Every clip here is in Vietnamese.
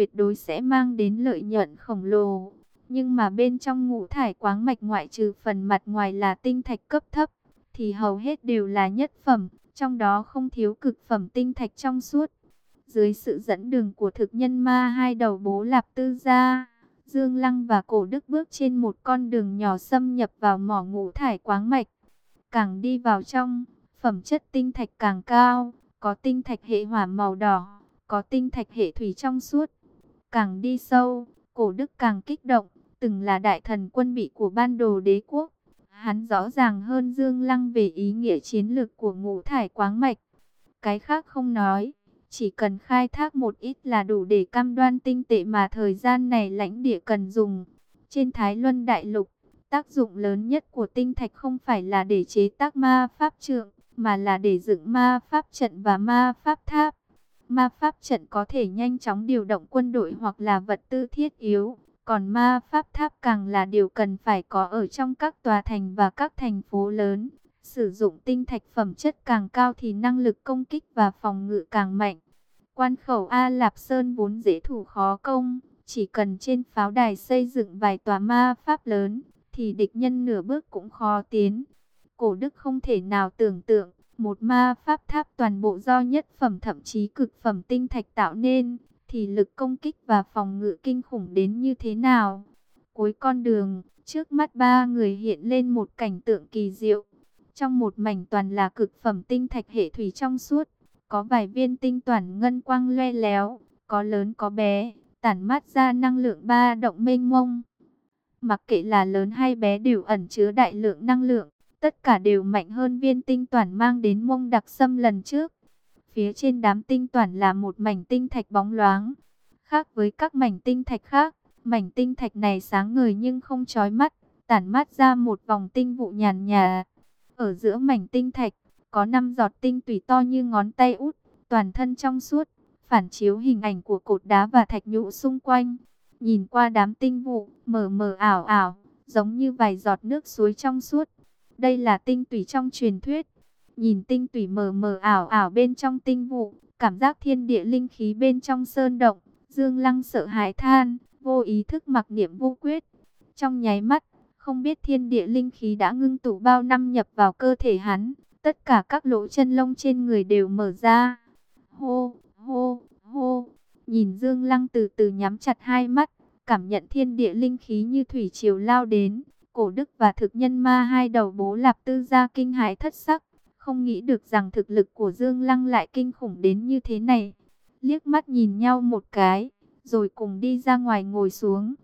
tuyệt đối sẽ mang đến lợi nhuận khổng lồ. Nhưng mà bên trong ngũ thải quáng mạch ngoại trừ phần mặt ngoài là tinh thạch cấp thấp, thì hầu hết đều là nhất phẩm, trong đó không thiếu cực phẩm tinh thạch trong suốt. Dưới sự dẫn đường của thực nhân ma hai đầu bố lạp tư gia, Dương Lăng và Cổ Đức bước trên một con đường nhỏ xâm nhập vào mỏ ngũ thải quáng mạch. Càng đi vào trong, phẩm chất tinh thạch càng cao, có tinh thạch hệ hỏa màu đỏ, có tinh thạch hệ thủy trong suốt. Càng đi sâu, Cổ Đức càng kích động, từng là đại thần quân bị của ban đồ đế quốc. Hắn rõ ràng hơn Dương Lăng về ý nghĩa chiến lược của ngũ thải quáng mạch. Cái khác không nói, chỉ cần khai thác một ít là đủ để cam đoan tinh tệ mà thời gian này lãnh địa cần dùng. Trên Thái Luân Đại Lục, tác dụng lớn nhất của tinh thạch không phải là để chế tác ma pháp trượng, mà là để dựng ma pháp trận và ma pháp tháp. Ma pháp trận có thể nhanh chóng điều động quân đội hoặc là vật tư thiết yếu, còn ma pháp tháp càng là điều cần phải có ở trong các tòa thành và các thành phố lớn. Sử dụng tinh thạch phẩm chất càng cao thì năng lực công kích và phòng ngự càng mạnh. Quan khẩu A Lạp Sơn vốn dễ thủ khó công, chỉ cần trên pháo đài xây dựng vài tòa ma pháp lớn, thì địch nhân nửa bước cũng khó tiến. Cổ đức không thể nào tưởng tượng, một ma pháp tháp toàn bộ do nhất phẩm thậm chí cực phẩm tinh thạch tạo nên, thì lực công kích và phòng ngự kinh khủng đến như thế nào. Cuối con đường, trước mắt ba người hiện lên một cảnh tượng kỳ diệu. Trong một mảnh toàn là cực phẩm tinh thạch hệ thủy trong suốt, có vài viên tinh toàn ngân quang loe léo, có lớn có bé, tản mát ra năng lượng ba động mênh mông. Mặc kệ là lớn hay bé đều ẩn chứa đại lượng năng lượng, tất cả đều mạnh hơn viên tinh toàn mang đến mông đặc sâm lần trước. Phía trên đám tinh toàn là một mảnh tinh thạch bóng loáng. Khác với các mảnh tinh thạch khác, mảnh tinh thạch này sáng ngời nhưng không chói mắt, tản mát ra một vòng tinh vụ nhàn nhà. Ở giữa mảnh tinh thạch, có năm giọt tinh tủy to như ngón tay út, toàn thân trong suốt, phản chiếu hình ảnh của cột đá và thạch nhũ xung quanh. Nhìn qua đám tinh vụ, mờ mờ ảo ảo, giống như vài giọt nước suối trong suốt. Đây là tinh tủy trong truyền thuyết. Nhìn tinh tủy mờ mờ ảo ảo bên trong tinh vụ, cảm giác thiên địa linh khí bên trong sơn động, Dương Lăng sợ hãi than, vô ý thức mặc niệm vô quyết. Trong nháy mắt, không biết thiên địa linh khí đã ngưng tụ bao năm nhập vào cơ thể hắn, tất cả các lỗ chân lông trên người đều mở ra. Hô, hô, hô, nhìn Dương Lăng từ từ nhắm chặt hai mắt, cảm nhận thiên địa linh khí như thủy triều lao đến. Cổ đức và thực nhân ma hai đầu bố lạp tư gia kinh hãi thất sắc, không nghĩ được rằng thực lực của Dương Lăng lại kinh khủng đến như thế này. Liếc mắt nhìn nhau một cái, rồi cùng đi ra ngoài ngồi xuống.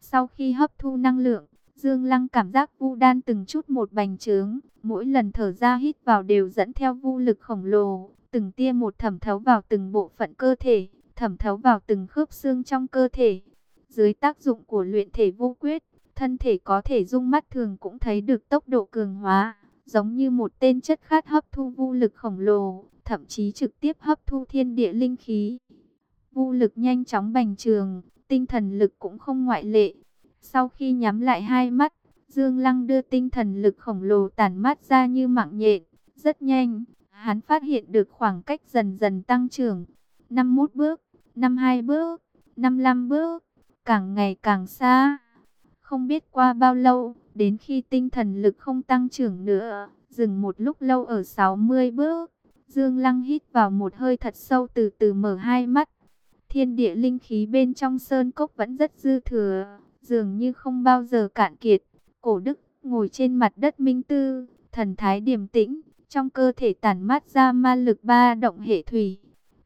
Sau khi hấp thu năng lượng, Dương Lăng cảm giác vu đan từng chút một bành trướng, mỗi lần thở ra hít vào đều dẫn theo vu lực khổng lồ, từng tia một thẩm thấu vào từng bộ phận cơ thể, thẩm thấu vào từng khớp xương trong cơ thể. Dưới tác dụng của luyện thể vô quyết, thân thể có thể dung mắt thường cũng thấy được tốc độ cường hóa, giống như một tên chất khát hấp thu vô lực khổng lồ, thậm chí trực tiếp hấp thu thiên địa linh khí. Vô lực nhanh chóng bành trường, tinh thần lực cũng không ngoại lệ. Sau khi nhắm lại hai mắt, Dương Lăng đưa tinh thần lực khổng lồ tản mát ra như mạng nhện. Rất nhanh, hắn phát hiện được khoảng cách dần dần tăng trưởng. 51 bước, 52 bước, 55 bước, càng ngày càng xa. Không biết qua bao lâu, đến khi tinh thần lực không tăng trưởng nữa, dừng một lúc lâu ở 60 bước. Dương Lăng hít vào một hơi thật sâu từ từ mở hai mắt. Thiên địa linh khí bên trong sơn cốc vẫn rất dư thừa, dường như không bao giờ cạn kiệt. Cổ đức ngồi trên mặt đất minh tư, thần thái điềm tĩnh, trong cơ thể tản mát ra ma lực ba động hệ thủy.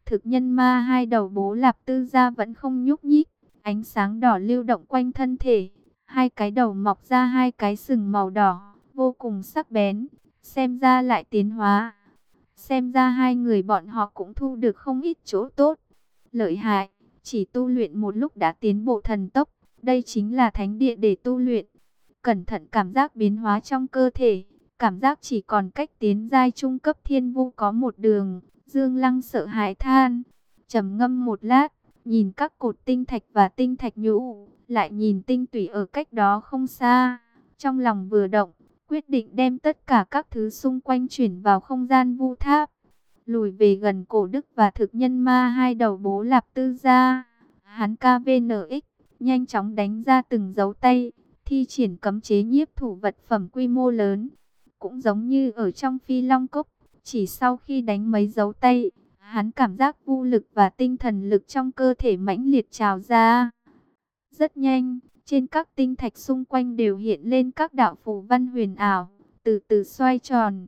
Thực nhân ma hai đầu bố lạp tư ra vẫn không nhúc nhích, ánh sáng đỏ lưu động quanh thân thể. Hai cái đầu mọc ra hai cái sừng màu đỏ, vô cùng sắc bén, xem ra lại tiến hóa. Xem ra hai người bọn họ cũng thu được không ít chỗ tốt. Lợi hại, chỉ tu luyện một lúc đã tiến bộ thần tốc, đây chính là thánh địa để tu luyện. Cẩn thận cảm giác biến hóa trong cơ thể, cảm giác chỉ còn cách tiến giai trung cấp thiên vu có một đường. Dương Lăng sợ hãi than, trầm ngâm một lát, nhìn các cột tinh thạch và tinh thạch nhũ, lại nhìn tinh tủy ở cách đó không xa. Trong lòng vừa động, quyết định đem tất cả các thứ xung quanh chuyển vào không gian vu tháp. Lùi về gần cổ đức và thực nhân ma hai đầu bố lạp tư ra Hắn KVNX, nhanh chóng đánh ra từng dấu tay, thi triển cấm chế nhiếp thủ vật phẩm quy mô lớn. Cũng giống như ở trong phi long cốc, chỉ sau khi đánh mấy dấu tay, hắn cảm giác vô lực và tinh thần lực trong cơ thể mãnh liệt trào ra. Rất nhanh, trên các tinh thạch xung quanh đều hiện lên các đạo phù văn huyền ảo, từ từ xoay tròn.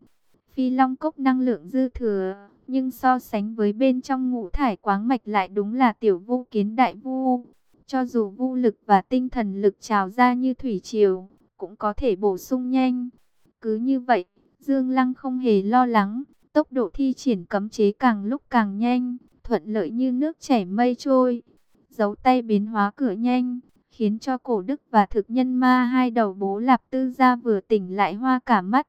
Phi long cốc năng lượng dư thừa, nhưng so sánh với bên trong ngũ thải quáng mạch lại đúng là tiểu vu kiến đại vu. Cho dù vu lực và tinh thần lực trào ra như thủy triều, cũng có thể bổ sung nhanh. Cứ như vậy, Dương Lăng không hề lo lắng, tốc độ thi triển cấm chế càng lúc càng nhanh, thuận lợi như nước chảy mây trôi giấu tay biến hóa cửa nhanh, khiến cho cổ đức và thực nhân ma hai đầu bố lạp tư gia vừa tỉnh lại hoa cả mắt.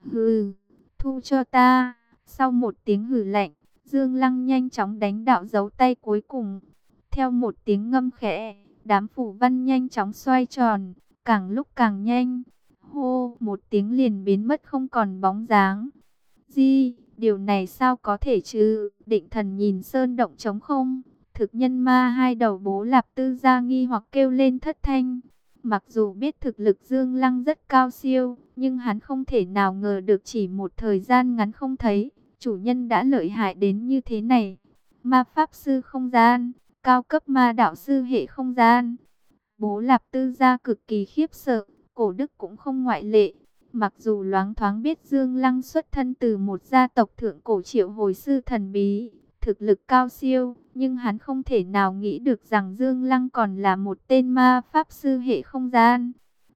Hừ, thu cho ta. Sau một tiếng hừ lạnh, Dương Lăng nhanh chóng đánh đạo giấu tay cuối cùng. Theo một tiếng ngâm khẽ, đám phủ văn nhanh chóng xoay tròn, càng lúc càng nhanh. Hô, một tiếng liền biến mất không còn bóng dáng. Di, điều này sao có thể chứ? Định thần nhìn sơn động trống không. Thực nhân ma hai đầu bố lạp tư gia nghi hoặc kêu lên thất thanh. Mặc dù biết thực lực Dương Lăng rất cao siêu, nhưng hắn không thể nào ngờ được chỉ một thời gian ngắn không thấy, chủ nhân đã lợi hại đến như thế này. Ma Pháp Sư không gian, cao cấp ma đạo sư hệ không gian. Bố Lạp Tư gia cực kỳ khiếp sợ, cổ đức cũng không ngoại lệ. Mặc dù loáng thoáng biết Dương Lăng xuất thân từ một gia tộc thượng cổ triệu hồi sư thần bí, thực lực cao siêu, nhưng hắn không thể nào nghĩ được rằng Dương Lăng còn là một tên ma pháp sư hệ không gian.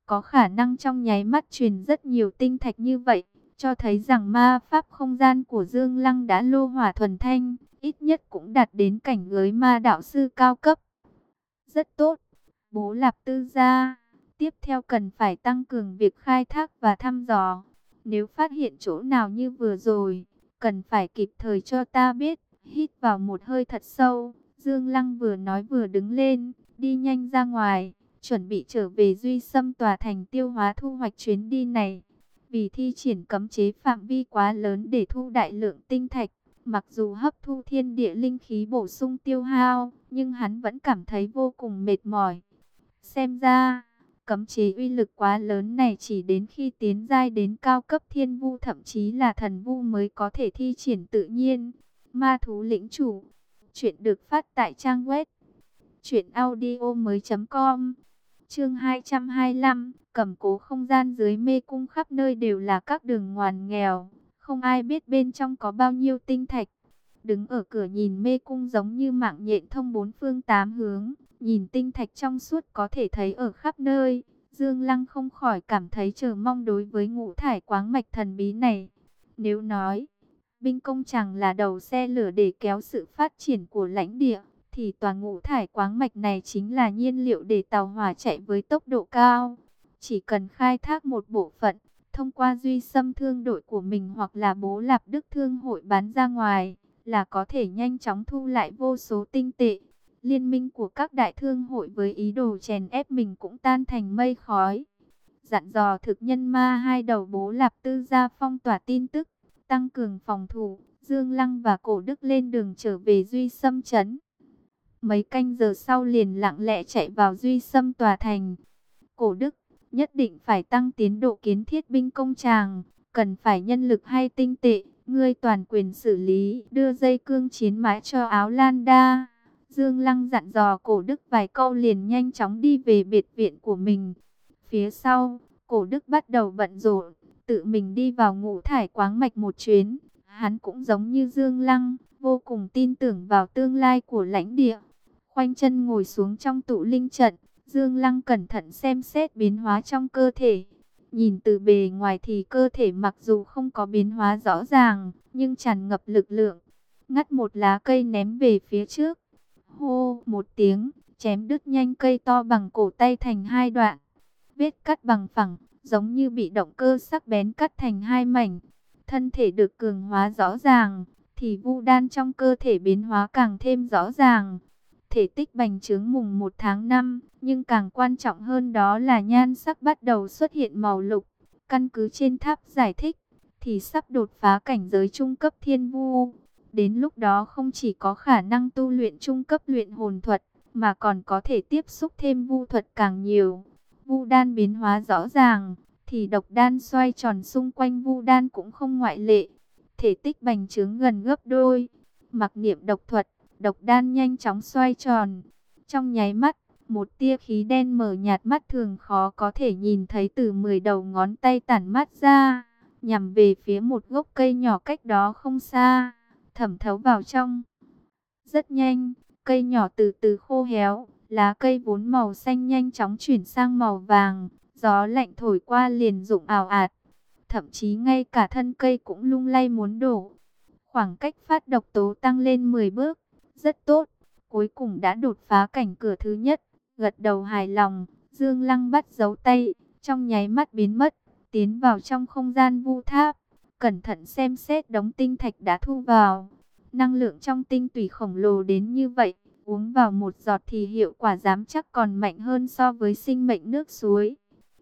Có khả năng trong nháy mắt truyền rất nhiều tinh thạch như vậy, cho thấy rằng ma pháp không gian của Dương Lăng đã lô hỏa thuần thanh, ít nhất cũng đạt đến cảnh giới ma đạo sư cao cấp. Rất tốt, bố lạp tư gia. Tiếp theo cần phải tăng cường việc khai thác và thăm dò. Nếu phát hiện chỗ nào như vừa rồi, cần phải kịp thời cho ta biết. Hít vào một hơi thật sâu, Dương Lăng vừa nói vừa đứng lên, đi nhanh ra ngoài, chuẩn bị trở về Duy xâm tòa thành tiêu hóa thu hoạch chuyến đi này. Vì thi triển cấm chế phạm vi quá lớn để thu đại lượng tinh thạch, mặc dù hấp thu thiên địa linh khí bổ sung tiêu hao, nhưng hắn vẫn cảm thấy vô cùng mệt mỏi. Xem ra, cấm chế uy lực quá lớn này chỉ đến khi tiến giai đến cao cấp thiên vu thậm chí là thần vu mới có thể thi triển tự nhiên. Ma thú lĩnh chủ. Chuyện được phát tại trang web. Chuyện audio mới com. Chương 225. Cầm cố không gian dưới mê cung khắp nơi đều là các đường ngoằn nghèo. Không ai biết bên trong có bao nhiêu tinh thạch. Đứng ở cửa nhìn mê cung giống như mạng nhện thông bốn phương tám hướng. Nhìn tinh thạch trong suốt có thể thấy ở khắp nơi. Dương Lăng không khỏi cảm thấy chờ mong đối với ngũ thải quáng mạch thần bí này. Nếu nói, binh công chẳng là đầu xe lửa để kéo sự phát triển của lãnh địa, thì tòa ngũ thải quáng mạch này chính là nhiên liệu để tàu hỏa chạy với tốc độ cao. Chỉ cần khai thác một bộ phận, thông qua duy xâm thương đội của mình hoặc là bố lạp đức thương hội bán ra ngoài, là có thể nhanh chóng thu lại vô số tinh tệ. Liên minh của các đại thương hội với ý đồ chèn ép mình cũng tan thành mây khói. Dặn dò thực nhân ma hai đầu bố lạp tư gia phong tỏa tin tức, tăng cường phòng thủ, Dương Lăng và Cổ Đức lên đường trở về Duy Sâm Trấn. Mấy canh giờ sau liền lặng lẽ chạy vào Duy Sâm tòa thành. Cổ Đức, nhất định phải tăng tiến độ kiến thiết binh công tràng, cần phải nhân lực hay tinh tệ, ngươi toàn quyền xử lý, đưa dây cương chiến mãi cho áo lan đa. Dương Lăng dặn dò cổ đức vài câu liền nhanh chóng đi về biệt viện của mình. Phía sau, cổ đức bắt đầu bận rộn, tự mình đi vào ngũ thải quáng mạch một chuyến. Hắn cũng giống như Dương Lăng, vô cùng tin tưởng vào tương lai của lãnh địa. Khoanh chân ngồi xuống trong tụ linh trận, Dương Lăng cẩn thận xem xét biến hóa trong cơ thể. Nhìn từ bề ngoài thì cơ thể mặc dù không có biến hóa rõ ràng, nhưng tràn ngập lực lượng. Ngắt một lá cây ném về phía trước. Hô, một tiếng, chém đứt nhanh cây to bằng cổ tay thành hai đoạn. Vết cắt bằng phẳng, giống như bị động cơ sắc bén cắt thành hai mảnh. Thân thể được cường hóa rõ ràng, thì vu đan trong cơ thể biến hóa càng thêm rõ ràng. Thể tích bành trướng mùng 1 tháng 5, nhưng càng quan trọng hơn đó là nhan sắc bắt đầu xuất hiện màu lục. Căn cứ trên tháp giải thích, thì sắp đột phá cảnh giới trung cấp thiên vu. Đến lúc đó không chỉ có khả năng tu luyện trung cấp luyện hồn thuật, mà còn có thể tiếp xúc thêm vu thuật càng nhiều. Vu đan biến hóa rõ ràng, thì độc đan xoay tròn xung quanh vu đan cũng không ngoại lệ. Thể tích bành trướng gần gấp đôi. Mặc niệm độc thuật, độc đan nhanh chóng xoay tròn. Trong nháy mắt, một tia khí đen mờ nhạt mắt thường khó có thể nhìn thấy từ 10 đầu ngón tay tản mắt ra, nhằm về phía một gốc cây nhỏ cách đó không xa, thẩm thấu vào trong. Rất nhanh, cây nhỏ từ từ khô héo, lá cây vốn màu xanh nhanh chóng chuyển sang màu vàng, gió lạnh thổi qua liền rụng ảo ạt. Thậm chí ngay cả thân cây cũng lung lay muốn đổ. Khoảng cách phát độc tố tăng lên 10 bước, rất tốt. Cuối cùng đã đột phá cảnh cửa thứ nhất, gật đầu hài lòng, Dương Lăng bắt giấu tay, trong nháy mắt biến mất, tiến vào trong không gian vu tháp, cẩn thận xem xét đống tinh thạch đã thu vào. Năng lượng trong tinh tủy khổng lồ đến như vậy, uống vào một giọt thì hiệu quả dám chắc còn mạnh hơn so với sinh mệnh nước suối.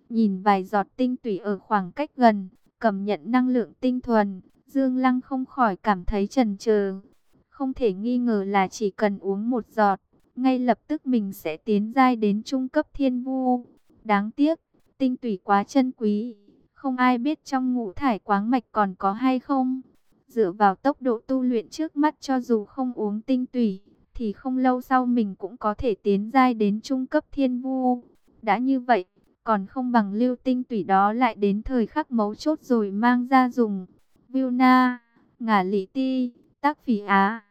Nhìn vài giọt tinh tủy ở khoảng cách gần, cầm nhận năng lượng tinh thuần, Dương Lăng không khỏi cảm thấy trần chừ. Không thể nghi ngờ là chỉ cần uống một giọt, ngay lập tức mình sẽ tiến giai đến trung cấp thiên vu. Đáng tiếc, tinh tủy quá chân quý, không ai biết trong ngũ thải quáng mạch còn có hay không. Dựa vào tốc độ tu luyện trước mắt cho dù không uống tinh tủy, thì không lâu sau mình cũng có thể tiến giai đến trung cấp thiên vu. Đã như vậy, còn không bằng lưu tinh tủy đó lại đến thời khắc mấu chốt rồi mang ra dùng. Vilna, ngả lý ti, tác phỉ á.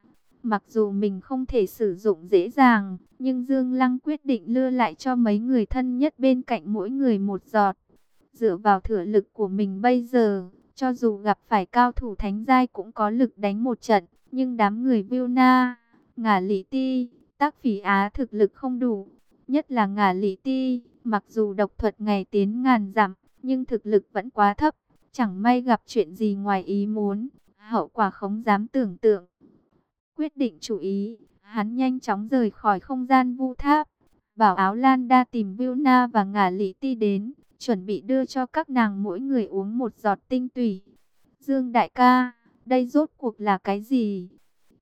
Mặc dù mình không thể sử dụng dễ dàng, nhưng Dương Lăng quyết định lưa lại cho mấy người thân nhất bên cạnh mỗi người một giọt. Dựa vào thừa lực của mình bây giờ, cho dù gặp phải cao thủ thánh giai cũng có lực đánh một trận, nhưng đám người Vilna, ngả lý ti, tác phỉ á thực lực không đủ. Nhất là ngả lý ti, mặc dù độc thuật ngày tiến ngàn giảm, nhưng thực lực vẫn quá thấp. Chẳng may gặp chuyện gì ngoài ý muốn, hậu quả không dám tưởng tượng. Quyết định chủ ý, hắn nhanh chóng rời khỏi không gian vu tháp. Bảo áo Lan đa tìm Vilna và ngả lý ti đến, chuẩn bị đưa cho các nàng mỗi người uống một giọt tinh tủy. Dương đại ca, đây rốt cuộc là cái gì?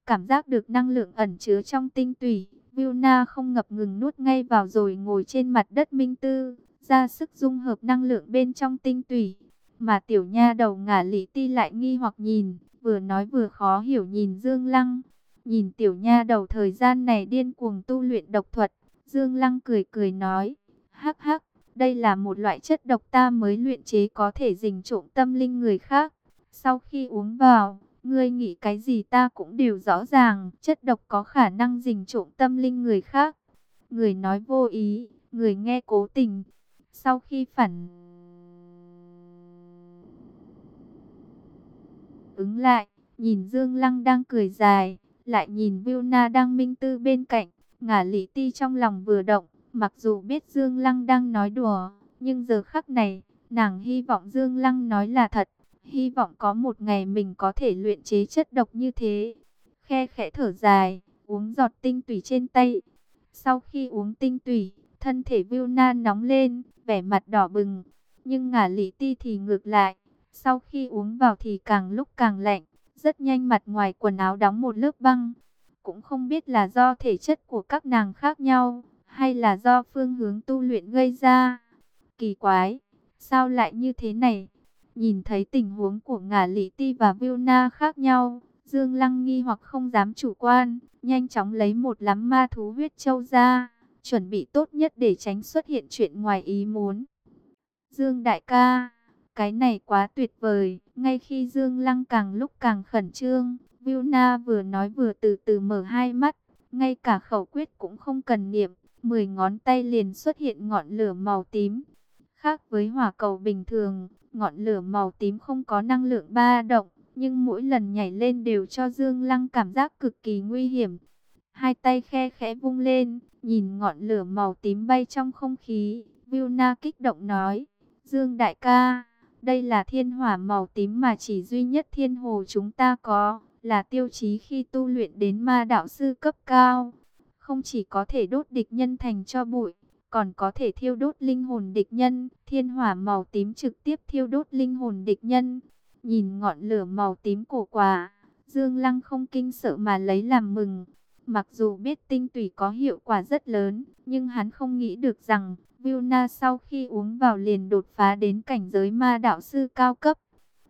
Cảm giác được năng lượng ẩn chứa trong tinh tủy, Vilna không ngập ngừng nuốt ngay vào rồi ngồi trên mặt đất minh tư, ra sức dung hợp năng lượng bên trong tinh tủy. Mà tiểu nha đầu ngả lý ti lại nghi hoặc nhìn, vừa nói vừa khó hiểu nhìn Dương Lăng. Nhìn tiểu nha đầu thời gian này điên cuồng tu luyện độc thuật, Dương Lăng cười cười nói, hắc hắc, đây là một loại chất độc ta mới luyện chế có thể dình trộm tâm linh người khác. Sau khi uống vào, ngươi nghĩ cái gì ta cũng đều rõ ràng, chất độc có khả năng dình trộm tâm linh người khác. Người nói vô ý, người nghe cố tình. Sau khi phản ứng lại, nhìn Dương Lăng đang cười dài, lại nhìn Vilna đang minh tư bên cạnh, ngả lý ti trong lòng vừa động, mặc dù biết Dương Lăng đang nói đùa, nhưng giờ khắc này, nàng hy vọng Dương Lăng nói là thật, hy vọng có một ngày mình có thể luyện chế chất độc như thế. Khe khẽ thở dài, uống giọt tinh tủy trên tay. Sau khi uống tinh tủy, thân thể Vilna nóng lên, vẻ mặt đỏ bừng, nhưng ngả lý ti thì ngược lại, sau khi uống vào thì càng lúc càng lạnh, rất nhanh mặt ngoài quần áo đóng một lớp băng. Cũng không biết là do thể chất của các nàng khác nhau, hay là do phương hướng tu luyện gây ra. Kỳ quái, sao lại như thế này? Nhìn thấy tình huống của ngả lý ti và Vilna khác nhau, Dương Lăng nghi hoặc không dám chủ quan, nhanh chóng lấy một lắm ma thú huyết châu ra, chuẩn bị tốt nhất để tránh xuất hiện chuyện ngoài ý muốn. Dương đại ca cái này quá tuyệt vời, ngay khi Dương Lăng càng lúc càng khẩn trương, Vilna vừa nói vừa từ từ mở hai mắt, ngay cả khẩu quyết cũng không cần niệm, mười ngón tay liền xuất hiện ngọn lửa màu tím. Khác với hỏa cầu bình thường, ngọn lửa màu tím không có năng lượng ba động, nhưng mỗi lần nhảy lên đều cho Dương Lăng cảm giác cực kỳ nguy hiểm. Hai tay khe khẽ vung lên, nhìn ngọn lửa màu tím bay trong không khí, Vilna kích động nói, Dương đại ca, đây là thiên hỏa màu tím mà chỉ duy nhất thiên hồ chúng ta có, là tiêu chí khi tu luyện đến ma đạo sư cấp cao. Không chỉ có thể đốt địch nhân thành cho bụi, còn có thể thiêu đốt linh hồn địch nhân. Thiên hỏa màu tím trực tiếp thiêu đốt linh hồn địch nhân. Nhìn ngọn lửa màu tím cổ quả, Dương Lăng không kinh sợ mà lấy làm mừng. Mặc dù biết tinh tủy có hiệu quả rất lớn, nhưng hắn không nghĩ được rằng Vilna sau khi uống vào liền đột phá đến cảnh giới ma đạo sư cao cấp.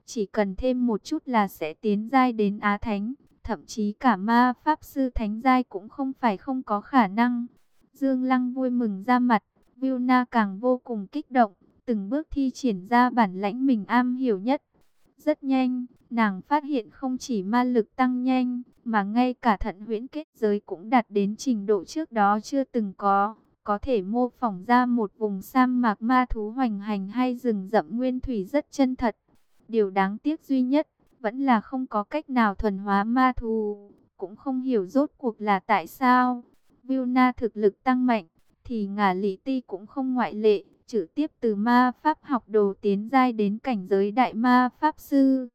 Chỉ cần thêm một chút là sẽ tiến giai đến Á Thánh, thậm chí cả ma Pháp Sư Thánh giai cũng không phải không có khả năng. Dương Lăng vui mừng ra mặt, Vilna càng vô cùng kích động, từng bước thi triển ra bản lãnh mình am hiểu nhất. Rất nhanh, nàng phát hiện không chỉ ma lực tăng nhanh, mà ngay cả thận huyễn kết giới cũng đạt đến trình độ trước đó chưa từng có. Có thể mô phỏng ra một vùng sa mạc ma thú hoành hành hay rừng rậm nguyên thủy rất chân thật. Điều đáng tiếc duy nhất, vẫn là không có cách nào thuần hóa ma thú, cũng không hiểu rốt cuộc là tại sao. Vilna thực lực tăng mạnh, thì ngả lý ti cũng không ngoại lệ, trực tiếp từ ma pháp học đồ tiến giai đến cảnh giới đại ma pháp sư.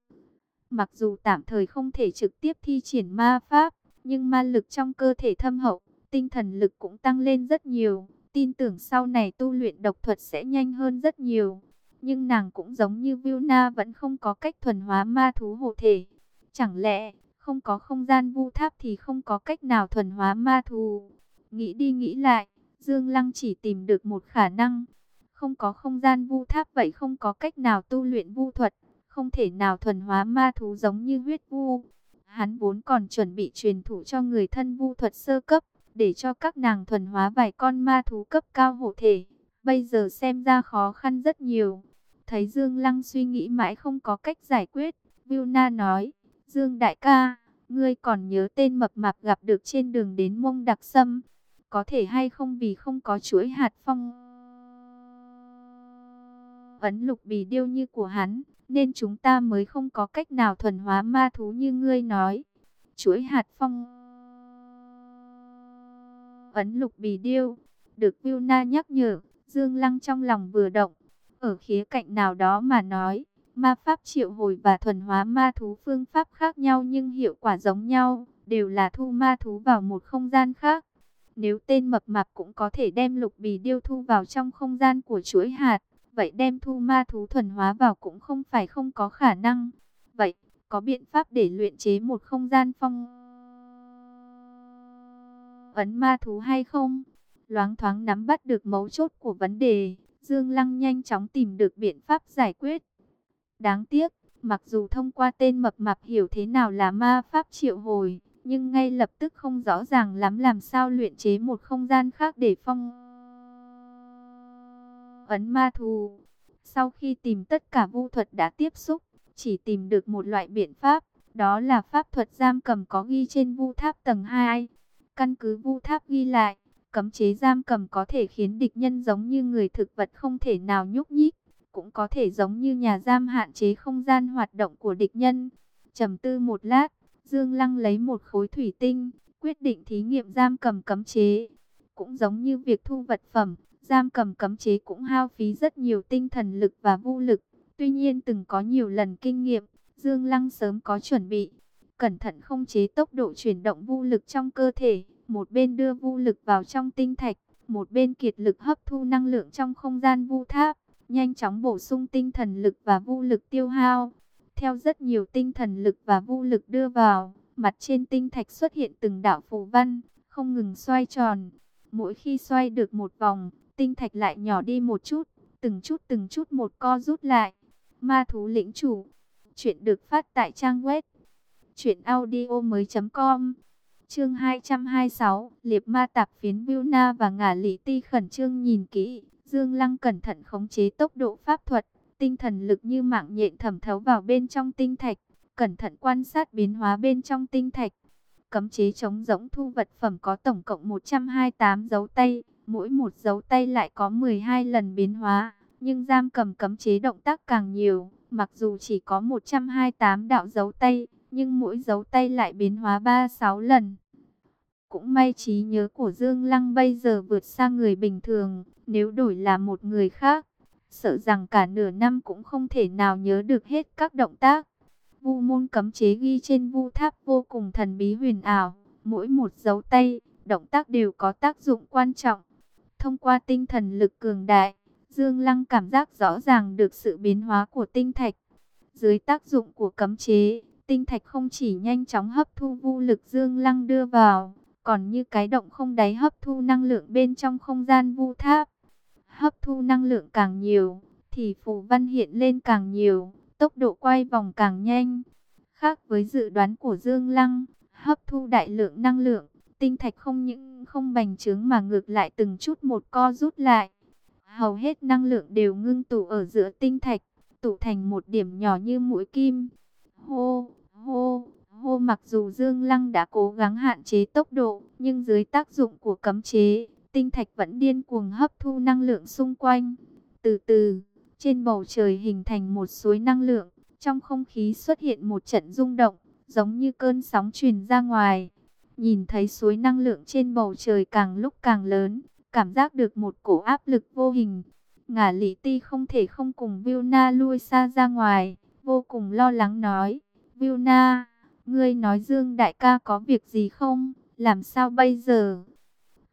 Mặc dù tạm thời không thể trực tiếp thi triển ma pháp, nhưng ma lực trong cơ thể thâm hậu, tinh thần lực cũng tăng lên rất nhiều. Tin tưởng sau này tu luyện độc thuật sẽ nhanh hơn rất nhiều. Nhưng nàng cũng giống như Vilna vẫn không có cách thuần hóa ma thú hộ thể. Chẳng lẽ không có không gian vu tháp thì không có cách nào thuần hóa ma thú? Nghĩ đi nghĩ lại, Dương Lăng chỉ tìm được một khả năng. Không có không gian vu tháp vậy không có cách nào tu luyện vu thuật. Không thể nào thuần hóa ma thú giống như huyết vu. Hắn vốn còn chuẩn bị truyền thụ cho người thân vu thuật sơ cấp. Để cho các nàng thuần hóa vài con ma thú cấp cao hộ thể. Bây giờ xem ra khó khăn rất nhiều. Thấy Dương Lăng suy nghĩ mãi không có cách giải quyết. Vilna nói, Dương đại ca, ngươi còn nhớ tên mập mạp gặp được trên đường đến mông đặc sâm. Có thể hay không vì không có chuỗi hạt phong ấn lục bì điêu như của hắn, nên chúng ta mới không có cách nào thuần hóa ma thú như ngươi nói. Chuỗi hạt phong ấn lục bì điêu, được Na nhắc nhở, Dương Lăng trong lòng vừa động, ở khía cạnh nào đó mà nói, ma pháp triệu hồi và thuần hóa ma thú phương pháp khác nhau nhưng hiệu quả giống nhau, đều là thu ma thú vào một không gian khác. Nếu tên mập mạp cũng có thể đem lục bì điêu thu vào trong không gian của chuỗi hạt, vậy đem thu ma thú thuần hóa vào cũng không phải không có khả năng. Vậy, có biện pháp để luyện chế một không gian phong ấn ma thú hay không? Loáng thoáng nắm bắt được mấu chốt của vấn đề, Dương Lăng nhanh chóng tìm được biện pháp giải quyết. Đáng tiếc, mặc dù thông qua tên mập mạp hiểu thế nào là ma pháp triệu hồi, nhưng ngay lập tức không rõ ràng lắm làm sao luyện chế một không gian khác để phong ấn ma thù. Sau khi tìm tất cả vu thuật đã tiếp xúc, chỉ tìm được một loại biện pháp, đó là pháp thuật giam cầm có ghi trên vu tháp tầng 2. Căn cứ vu tháp ghi lại, cấm chế giam cầm có thể khiến địch nhân giống như người thực vật không thể nào nhúc nhích, cũng có thể giống như nhà giam hạn chế không gian hoạt động của địch nhân. Trầm tư một lát, Dương Lăng lấy một khối thủy tinh, quyết định thí nghiệm giam cầm cấm chế. Cũng giống như việc thu vật phẩm, giam cầm cấm chế cũng hao phí rất nhiều tinh thần lực và vũ lực. Tuy nhiên từng có nhiều lần kinh nghiệm, Dương Lăng sớm có chuẩn bị, cẩn thận không chế tốc độ chuyển động vũ lực trong cơ thể, một bên đưa vũ lực vào trong tinh thạch, một bên kiệt lực hấp thu năng lượng trong không gian vu tháp, nhanh chóng bổ sung tinh thần lực và vũ lực tiêu hao. Theo rất nhiều tinh thần lực và vũ lực đưa vào, mặt trên tinh thạch xuất hiện từng đạo phù văn, không ngừng xoay tròn. Mỗi khi xoay được một vòng, tinh thạch lại nhỏ đi một chút, từng chút từng chút một co rút lại. Ma thú lĩnh chủ. Chuyện được phát tại trang web truyệnaudiomoi.com. Chương 226, Liệp Ma tạp phiến Vilna và ngả Lý Ti khẩn trương nhìn kỹ, Dương Lăng cẩn thận khống chế tốc độ pháp thuật, tinh thần lực như mạng nhện thẩm thấu vào bên trong tinh thạch, cẩn thận quan sát biến hóa bên trong tinh thạch. Cấm chế chống rỗng thu vật phẩm có tổng cộng 128 dấu tay, mỗi một dấu tay lại có 12 lần biến hóa, nhưng giam cầm cấm chế động tác càng nhiều, mặc dù chỉ có 128 đạo dấu tay, nhưng mỗi dấu tay lại biến hóa 3-6 lần. Cũng may trí nhớ của Dương Lăng bây giờ vượt xa người bình thường, nếu đổi là một người khác, sợ rằng cả nửa năm cũng không thể nào nhớ được hết các động tác. Vu môn cấm chế ghi trên vu tháp vô cùng thần bí huyền ảo, mỗi một dấu tay, động tác đều có tác dụng quan trọng. Thông qua tinh thần lực cường đại, Dương Lăng cảm giác rõ ràng được sự biến hóa của tinh thạch. Dưới tác dụng của cấm chế, tinh thạch không chỉ nhanh chóng hấp thu vu lực Dương Lăng đưa vào, còn như cái động không đáy hấp thu năng lượng bên trong không gian vu tháp. Hấp thu năng lượng càng nhiều, thì phù văn hiện lên càng nhiều, tốc độ quay vòng càng nhanh. Khác với dự đoán của Dương Lăng, hấp thu đại lượng năng lượng, tinh thạch không những không bành trướng mà ngược lại từng chút một co rút lại. Hầu hết năng lượng đều ngưng tụ ở giữa tinh thạch, tụ thành một điểm nhỏ như mũi kim. Hô, hô, hô mặc dù Dương Lăng đã cố gắng hạn chế tốc độ, nhưng dưới tác dụng của cấm chế, tinh thạch vẫn điên cuồng hấp thu năng lượng xung quanh. Từ từ, trên bầu trời hình thành một suối năng lượng, trong không khí xuất hiện một trận rung động, giống như cơn sóng truyền ra ngoài. Nhìn thấy suối năng lượng trên bầu trời càng lúc càng lớn, cảm giác được một cổ áp lực vô hình. Ngả lý ti không thể không cùng Vilna lui xa ra ngoài, vô cùng lo lắng nói. Vilna, ngươi nói Dương đại ca có việc gì không? Làm sao bây giờ?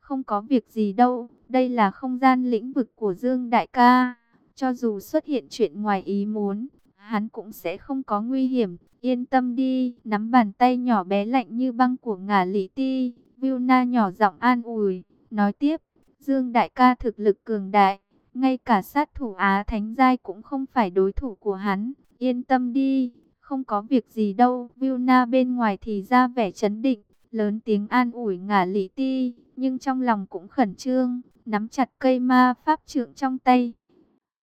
Không có việc gì đâu, đây là không gian lĩnh vực của Dương đại ca. Cho dù xuất hiện chuyện ngoài ý muốn, hắn cũng sẽ không có nguy hiểm. Yên tâm đi, nắm bàn tay nhỏ bé lạnh như băng của ngả lý ti. Vilna nhỏ giọng an ủi, nói tiếp, Dương đại ca thực lực cường đại, ngay cả sát thủ Á Thánh Giai cũng không phải đối thủ của hắn. Yên tâm đi, không có việc gì đâu. Vilna bên ngoài thì ra vẻ chấn định, lớn tiếng an ủi ngả lý ti, nhưng trong lòng cũng khẩn trương, nắm chặt cây ma pháp trượng trong tay.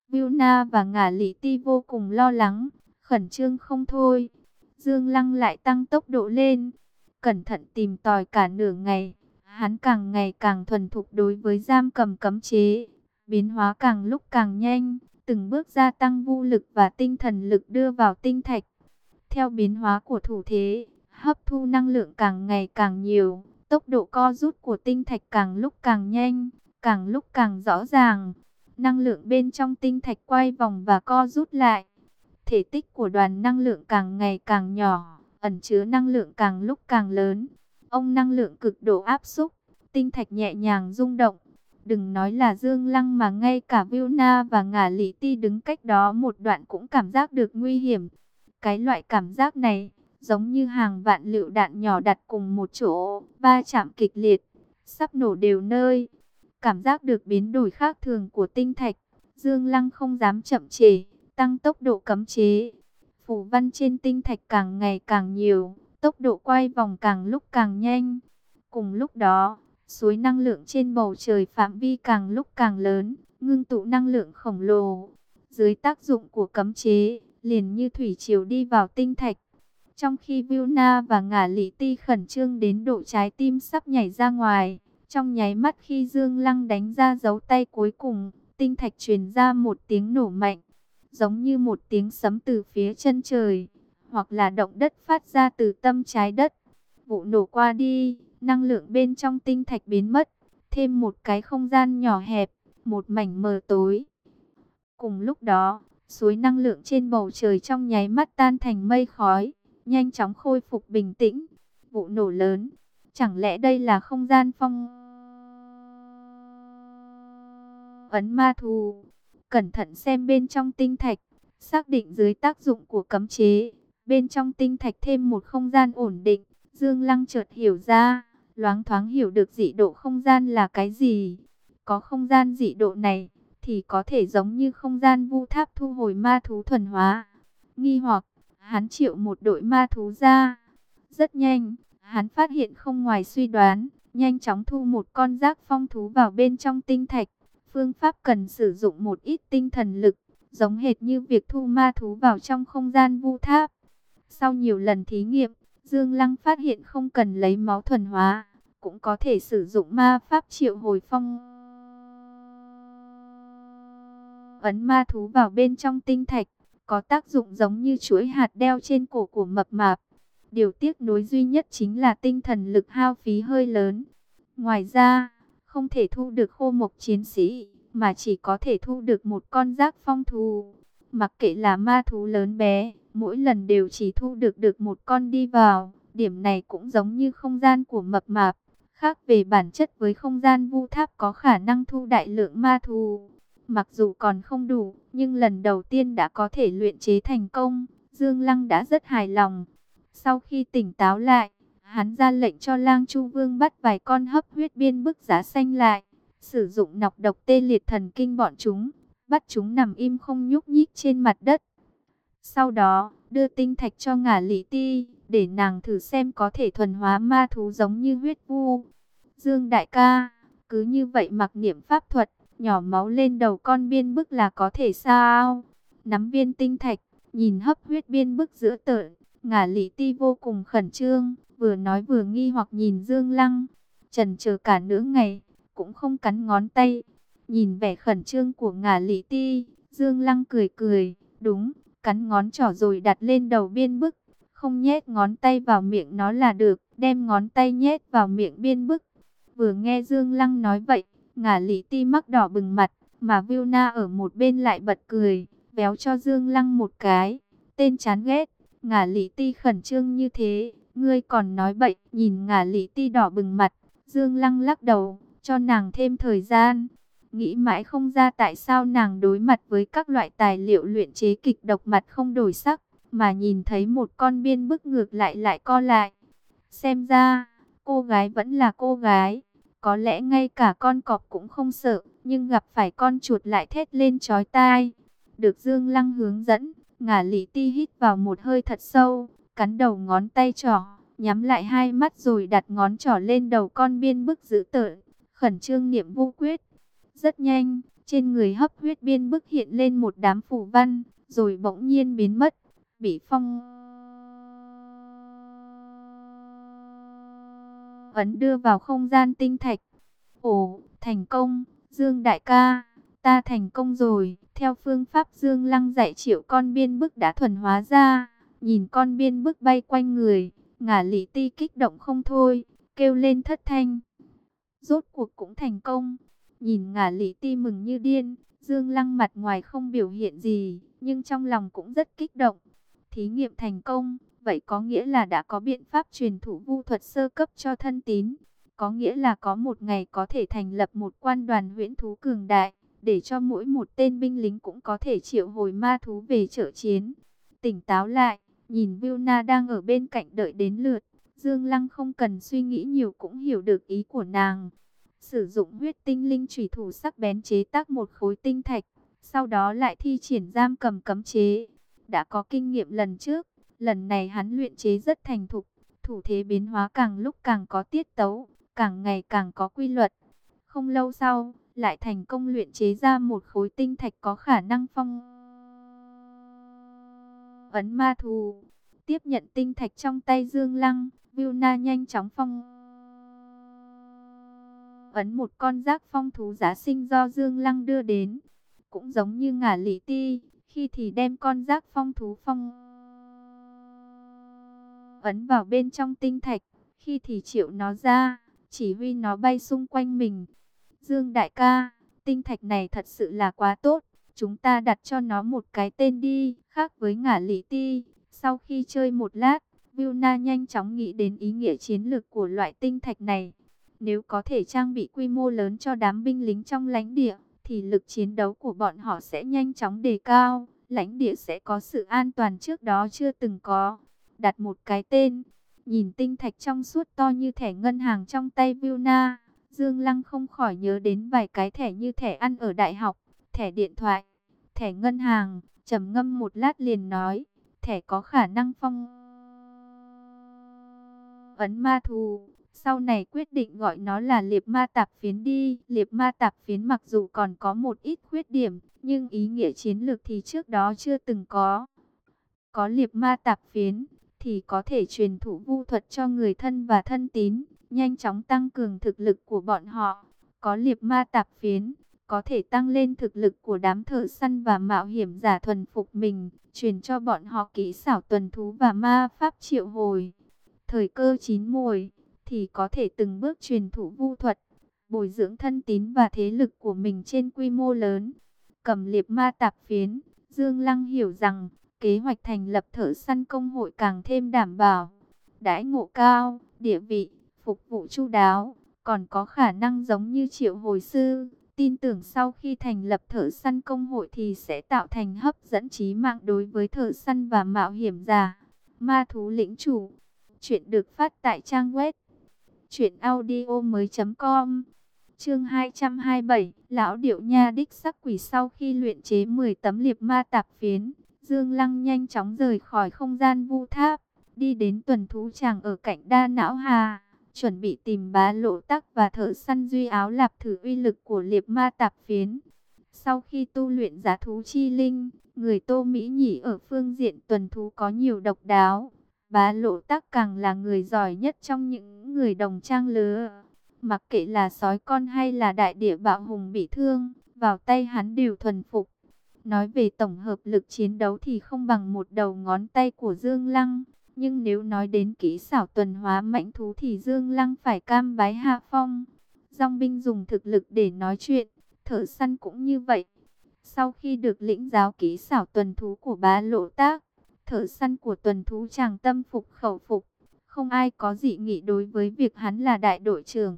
Vilna và ngả lý ti vô cùng lo lắng, khẩn trương không thôi. Dương Lăng lại tăng tốc độ lên, cẩn thận tìm tòi cả nửa ngày. Hắn càng ngày càng thuần thục đối với giam cầm cấm chế, biến hóa càng lúc càng nhanh, từng bước gia tăng vô lực và tinh thần lực đưa vào tinh thạch. Theo biến hóa của thủ thế, hấp thu năng lượng càng ngày càng nhiều, tốc độ co rút của tinh thạch càng lúc càng nhanh, càng lúc càng rõ ràng. Năng lượng bên trong tinh thạch quay vòng và co rút lại. Thể tích của đoàn năng lượng càng ngày càng nhỏ, ẩn chứa năng lượng càng lúc càng lớn. Ông năng lượng cực độ áp xúc, tinh thạch nhẹ nhàng rung động. Đừng nói là Dương Lăng mà ngay cả Vilna và Ngả Lý Ti đứng cách đó một đoạn cũng cảm giác được nguy hiểm. Cái loại cảm giác này, giống như hàng vạn lựu đạn nhỏ đặt cùng một chỗ, va chạm kịch liệt, sắp nổ đều nơi. Cảm giác được biến đổi khác thường của tinh thạch, Dương Lăng không dám chậm trễ, tăng tốc độ cấm chế. Phủ văn trên tinh thạch càng ngày càng nhiều, tốc độ quay vòng càng lúc càng nhanh. Cùng lúc đó, suối năng lượng trên bầu trời phạm vi càng lúc càng lớn, ngưng tụ năng lượng khổng lồ. Dưới tác dụng của cấm chế, liền như thủy triều đi vào tinh thạch. Trong khi Vilna và ngả lý ti khẩn trương đến độ trái tim sắp nhảy ra ngoài, trong nháy mắt khi Dương Lăng đánh ra dấu tay cuối cùng, tinh thạch truyền ra một tiếng nổ mạnh, giống như một tiếng sấm từ phía chân trời, hoặc là động đất phát ra từ tâm trái đất. Vụ nổ qua đi, năng lượng bên trong tinh thạch biến mất, thêm một cái không gian nhỏ hẹp, một mảnh mờ tối. Cùng lúc đó, suối năng lượng trên bầu trời trong nháy mắt tan thành mây khói, nhanh chóng khôi phục bình tĩnh. Vụ nổ lớn, chẳng lẽ đây là không gian phong ấn ma thù? Cẩn thận xem bên trong tinh thạch, xác định dưới tác dụng của cấm chế, bên trong tinh thạch thêm một không gian ổn định. Dương Lăng chợt hiểu ra, loáng thoáng hiểu được dị độ không gian là cái gì. Có không gian dị độ này, thì có thể giống như không gian vu tháp thu hồi ma thú thuần hóa. Nghi hoặc, hắn triệu một đội ma thú ra. Rất nhanh, hắn phát hiện không ngoài suy đoán, nhanh chóng thu một con giác phong thú vào bên trong tinh thạch. Phương pháp cần sử dụng một ít tinh thần lực, giống hệt như việc thu ma thú vào trong không gian vu tháp. Sau nhiều lần thí nghiệm, Dương Lăng phát hiện không cần lấy máu thuần hóa, cũng có thể sử dụng ma pháp triệu hồi phong. Ấn ma thú vào bên trong tinh thạch, có tác dụng giống như chuỗi hạt đeo trên cổ của mập mạp. Điều tiếc nối duy nhất chính là tinh thần lực hao phí hơi lớn. Ngoài ra, không thể thu được khô mộc chiến sĩ, mà chỉ có thể thu được một con giác phong thù. Mặc kệ là ma thú lớn bé, mỗi lần đều chỉ thu được được một con đi vào. Điểm này cũng giống như không gian của mập mạp, khác về bản chất với không gian vu tháp có khả năng thu đại lượng ma thú. Mặc dù còn không đủ, nhưng lần đầu tiên đã có thể luyện chế thành công, Dương Lăng đã rất hài lòng. Sau khi tỉnh táo lại, Hắn ra lệnh cho lang chu vương bắt vài con hấp huyết biên bức giá xanh lại. Sử dụng nọc độc tê liệt thần kinh bọn chúng. Bắt chúng nằm im không nhúc nhích trên mặt đất. Sau đó, đưa tinh thạch cho ngả lý ti. Để nàng thử xem có thể thuần hóa ma thú giống như huyết vu. Dương đại ca, cứ như vậy mặc niệm pháp thuật. Nhỏ máu lên đầu con biên bức là có thể sao? Nắm viên tinh thạch, nhìn hấp huyết biên bức giữa tợ, Ngả lý ti vô cùng khẩn trương vừa nói vừa nghi hoặc nhìn Dương Lăng, trần chờ cả nửa ngày, cũng không cắn ngón tay. Nhìn vẻ khẩn trương của ngả lý ti, Dương Lăng cười cười, đúng, cắn ngón trỏ rồi đặt lên đầu biên bức, không nhét ngón tay vào miệng nó là được, đem ngón tay nhét vào miệng biên bức. Vừa nghe Dương Lăng nói vậy, ngả lý ti mắc đỏ bừng mặt, mà Vilna ở một bên lại bật cười, béo cho Dương Lăng một cái, tên chán ghét, ngả lý ti khẩn trương như thế, Ngươi còn nói bậy, nhìn ngả lý ti đỏ bừng mặt, Dương Lăng lắc đầu, cho nàng thêm thời gian. Nghĩ mãi không ra tại sao nàng đối mặt với các loại tài liệu luyện chế kịch độc mặt không đổi sắc, mà nhìn thấy một con biên bức ngược lại lại co lại. Xem ra, cô gái vẫn là cô gái, có lẽ ngay cả con cọp cũng không sợ, nhưng gặp phải con chuột lại thét lên chói tai. Được Dương Lăng hướng dẫn, ngả lý ti hít vào một hơi thật sâu, cắn đầu ngón tay trỏ, nhắm lại hai mắt rồi đặt ngón trỏ lên đầu con biên bức giữ tợn, khẩn trương niệm vô quyết. Rất nhanh, trên người hấp huyết biên bức hiện lên một đám phù văn, rồi bỗng nhiên biến mất, bị phong ấn đưa vào không gian tinh thạch. Ồ, thành công, Dương đại ca, ta thành công rồi, theo phương pháp Dương Lăng dạy triệu con biên bức đã thuần hóa ra. Nhìn con biên bức bay quanh người, ngả lý ti kích động không thôi, kêu lên thất thanh. Rốt cuộc cũng thành công. Nhìn ngả lý ti mừng như điên, Dương Lăng mặt ngoài không biểu hiện gì, nhưng trong lòng cũng rất kích động. Thí nghiệm thành công, vậy có nghĩa là đã có biện pháp truyền thủ vu thuật sơ cấp cho thân tín. Có nghĩa là có một ngày có thể thành lập một quan đoàn huyễn thú cường đại, để cho mỗi một tên binh lính cũng có thể triệu hồi ma thú về trợ chiến. Tỉnh táo lại, Nhìn Vilna đang ở bên cạnh đợi đến lượt, Dương Lăng không cần suy nghĩ nhiều cũng hiểu được ý của nàng. Sử dụng huyết tinh linh trùy thủ sắc bén chế tác một khối tinh thạch, sau đó lại thi triển giam cầm cấm chế. Đã có kinh nghiệm lần trước, lần này hắn luyện chế rất thành thục, thủ thế biến hóa càng lúc càng có tiết tấu, càng ngày càng có quy luật. Không lâu sau, lại thành công luyện chế ra một khối tinh thạch có khả năng phong ấn ma thù. Tiếp nhận tinh thạch trong tay Dương Lăng, Vilna nhanh chóng phong ấn một con giác phong thú giá sinh do Dương Lăng đưa đến. Cũng giống như ngả lý ti, khi thì đem con giác phong thú phong ấn vào bên trong tinh thạch, khi thì triệu nó ra, chỉ huy nó bay xung quanh mình. Dương đại ca, tinh thạch này thật sự là quá tốt, chúng ta đặt cho nó một cái tên đi, khác với ngả lý ti. Sau khi chơi một lát, Vilna nhanh chóng nghĩ đến ý nghĩa chiến lược của loại tinh thạch này. Nếu có thể trang bị quy mô lớn cho đám binh lính trong lãnh địa, thì lực chiến đấu của bọn họ sẽ nhanh chóng đề cao, lãnh địa sẽ có sự an toàn trước đó chưa từng có. Đặt một cái tên, nhìn tinh thạch trong suốt to như thẻ ngân hàng trong tay Vilna, Dương Lăng không khỏi nhớ đến vài cái thẻ như thẻ ăn ở đại học thẻ điện thoại, thẻ ngân hàng, trầm ngâm một lát liền nói, thẻ có khả năng phong ấn ma thù. Sau này quyết định gọi nó là liệp ma tạp phiến đi. Liệp ma tạp phiến mặc dù còn có một ít khuyết điểm, nhưng ý nghĩa chiến lược thì trước đó chưa từng có. Có liệp ma tạp phiến, thì có thể truyền thụ vu thuật cho người thân và thân tín, nhanh chóng tăng cường thực lực của bọn họ. Có liệp ma tạp phiến, có thể tăng lên thực lực của đám thợ săn và mạo hiểm giả thuần phục mình, truyền cho bọn họ kỹ xảo tuần thú và ma pháp triệu hồi. Thời cơ chín mùi, thì có thể từng bước truyền thụ vu thuật, bồi dưỡng thân tín và thế lực của mình trên quy mô lớn. Cầm liệp ma tạp phiến, Dương Lăng hiểu rằng, kế hoạch thành lập thợ săn công hội càng thêm đảm bảo. Đãi ngộ cao, địa vị, phục vụ chu đáo, còn có khả năng giống như triệu hồi sư Tin tưởng sau khi thành lập thợ săn công hội thì sẽ tạo thành hấp dẫn trí mạng đối với thợ săn và mạo hiểm giả. Ma thú lĩnh chủ Chuyện được phát tại trang web truyện audio mới com Chương 227, lão điệu nha đích sắc quỷ sau khi luyện chế 10 tấm liệp ma tạp phiến, Dương Lăng nhanh chóng rời khỏi không gian vu tháp, đi đến tuần thú tràng ở cạnh Đa Não Hà, chuẩn bị tìm bá lộ tắc và thợ săn duy áo lạp thử uy lực của liệp ma tạp phiến. Sau khi tu luyện giá thú chi linh, người Tô Mỹ Nhĩ ở phương diện tuần thú có nhiều độc đáo. Bá lộ tắc càng là người giỏi nhất trong những người đồng trang lứa. Mặc kệ là sói con hay là đại địa bạo hùng bị thương, vào tay hắn đều thuần phục. Nói về tổng hợp lực chiến đấu thì không bằng một đầu ngón tay của Dương Lăng. Nhưng nếu nói đến kỹ xảo tuần hóa mạnh thú thì Dương Lăng phải cam bái hạ phong. Dòng binh dùng thực lực để nói chuyện, thợ săn cũng như vậy. Sau khi được lĩnh giáo kỹ xảo tuần thú của bá lộ tác, thợ săn của tuần thú chàng tâm phục khẩu phục. Không ai có dị nghị đối với việc hắn là đại đội trưởng.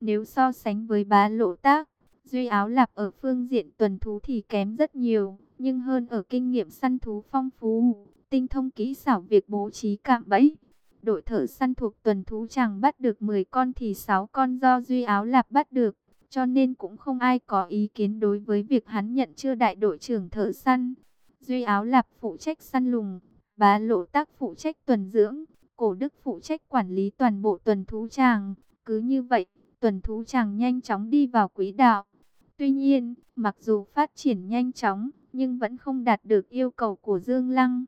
Nếu so sánh với bá lộ tác, Duy Áo Lạp ở phương diện tuần thú thì kém rất nhiều, nhưng hơn ở kinh nghiệm săn thú phong phú, tinh thông kỹ xảo việc bố trí cạm bẫy. Đội thợ săn thuộc tuần thú chẳng bắt được 10 con thì 6 con do Duy Áo Lạp bắt được, cho nên cũng không ai có ý kiến đối với việc hắn nhận chưa đại đội trưởng thợ săn. Duy Áo Lạp phụ trách săn lùng, bá lộ tác phụ trách tuần dưỡng, cổ đức phụ trách quản lý toàn bộ tuần thú tràng. Cứ như vậy, tuần thú chàng nhanh chóng đi vào quỹ đạo. Tuy nhiên, mặc dù phát triển nhanh chóng, nhưng vẫn không đạt được yêu cầu của Dương Lăng.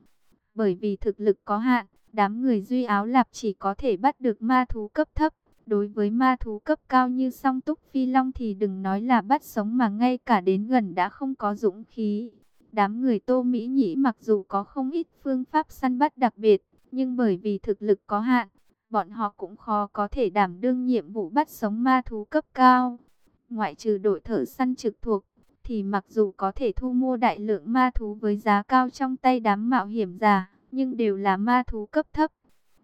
Bởi vì thực lực có hạn, đám người duy áo lạp chỉ có thể bắt được ma thú cấp thấp. Đối với ma thú cấp cao như song túc phi long thì đừng nói là bắt sống mà ngay cả đến gần đã không có dũng khí. Đám người tô Mỹ Nhĩ mặc dù có không ít phương pháp săn bắt đặc biệt, nhưng bởi vì thực lực có hạn, bọn họ cũng khó có thể đảm đương nhiệm vụ bắt sống ma thú cấp cao. Ngoại trừ đội thợ săn trực thuộc, thì mặc dù có thể thu mua đại lượng ma thú với giá cao trong tay đám mạo hiểm giả, nhưng đều là ma thú cấp thấp.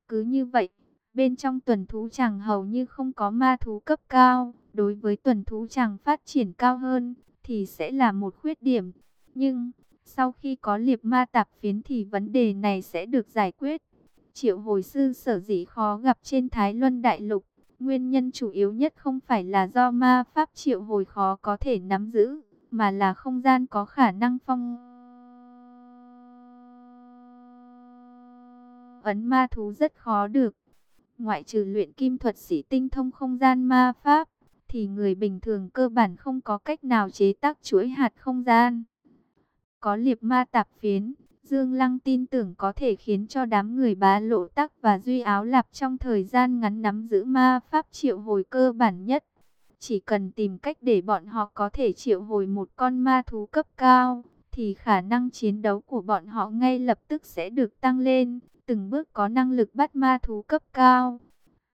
Cứ như vậy, bên trong tuần thú chẳng hầu như không có ma thú cấp cao, đối với tuần thú chẳng phát triển cao hơn, thì sẽ là một khuyết điểm. Nhưng, sau khi có liệp ma tạp phiến thì vấn đề này sẽ được giải quyết. Triệu hồi sư sở dĩ khó gặp trên Thái Luân Đại Lục. Nguyên nhân chủ yếu nhất không phải là do ma pháp triệu hồi khó có thể nắm giữ, mà là không gian có khả năng phong ấn ma thú rất khó được. Ngoại trừ luyện kim thuật sĩ tinh thông không gian ma pháp, thì người bình thường cơ bản không có cách nào chế tác chuỗi hạt không gian. Có liệp ma tạp phiến, Dương Lăng tin tưởng có thể khiến cho đám người bá lộ tắc và duy áo lạp trong thời gian ngắn nắm giữ ma pháp triệu hồi cơ bản nhất. Chỉ cần tìm cách để bọn họ có thể triệu hồi một con ma thú cấp cao, thì khả năng chiến đấu của bọn họ ngay lập tức sẽ được tăng lên, từng bước có năng lực bắt ma thú cấp cao.